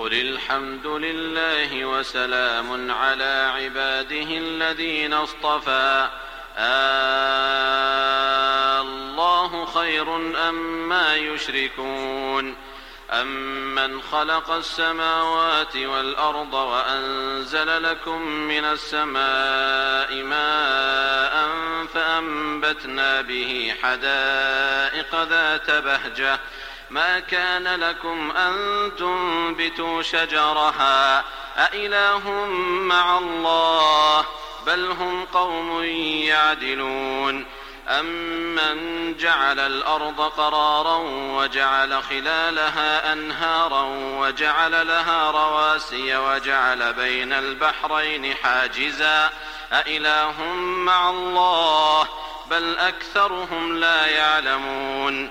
قل الحمد لله وسلام على عباده الذين اصطفى الله خير أم ما يشركون أمن خلق السماوات والأرض وأنزل لكم من السماء ماء فأنبتنا به حدائق ذات بهجة ما كان لكم أن تنبتوا شجرها؟ أإله مع الله بل هم قوم يعدلون. أمن جعل الأرض قرارا وجعل خلالها أنهارا وجعل لها رواسي وجعل بين البحرين حاجزا؟ أإله مع الله بل أكثرهم لا يعلمون.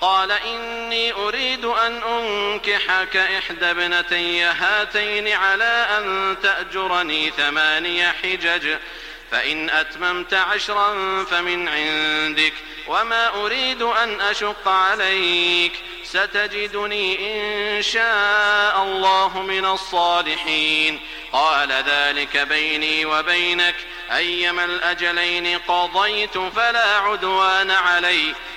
قال إني أريد أن أنكحك إحدى ابنتي هاتين على أن تأجرني ثماني حجج فإن أتممت عشرا فمن عندك وما أريد أن أشق عليك ستجدني إن شاء الله من الصالحين. قال ذلك بيني وبينك أيما الأجلين قضيت فلا عدوان علي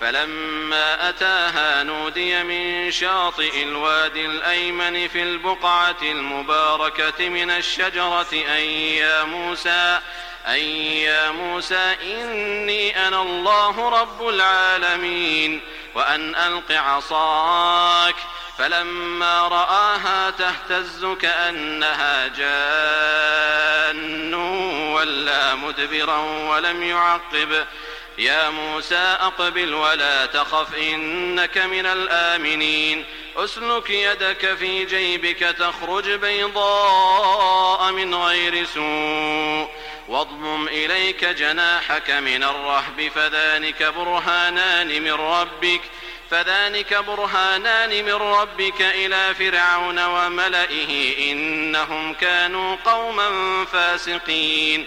فلما أتاها نودي من شاطئ الوادي الأيمن في البقعة المباركة من الشجرة أن يا موسى أن يا موسى إني أنا الله رب العالمين وأن ألق عصاك. فلما رآها تهتز كأنها جان ولا مدبرا ولم يعقب. يا موسى أقبل ولا تخف إنك من الآمنين. أسلك يدك في جيبك تخرج بيضاء من غير سوء. واضمم إليك جناحك من الرهب فذلك برهانان من ربك. فذلك برهانان من ربك إلى فرعون وملئه إنهم كانوا قوما فاسقين.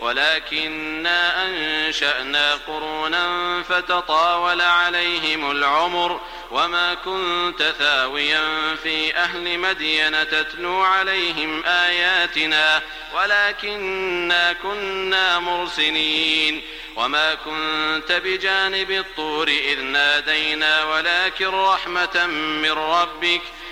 ولكنا أنشأنا قرونا فتطاول عليهم العمر وما كنت ثاويا في أهل مدين تتلو عليهم آياتنا ولكنا كنا مرسلين وما كنت بجانب الطور إذ نادينا ولكن رحمة من ربك ۖ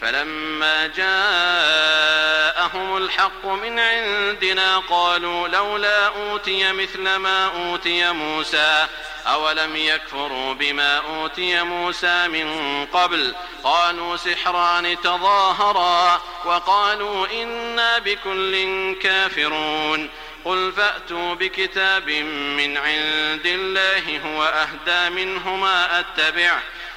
فلما جاءهم الحق من عندنا قالوا لولا أوتي مثل ما أوتي موسى أولم يكفروا بما أوتي موسى من قبل؟ قالوا سحران تظاهرا وقالوا إنا بكل كافرون. قل فأتوا بكتاب من عند الله هو أهدى منهما أتبعه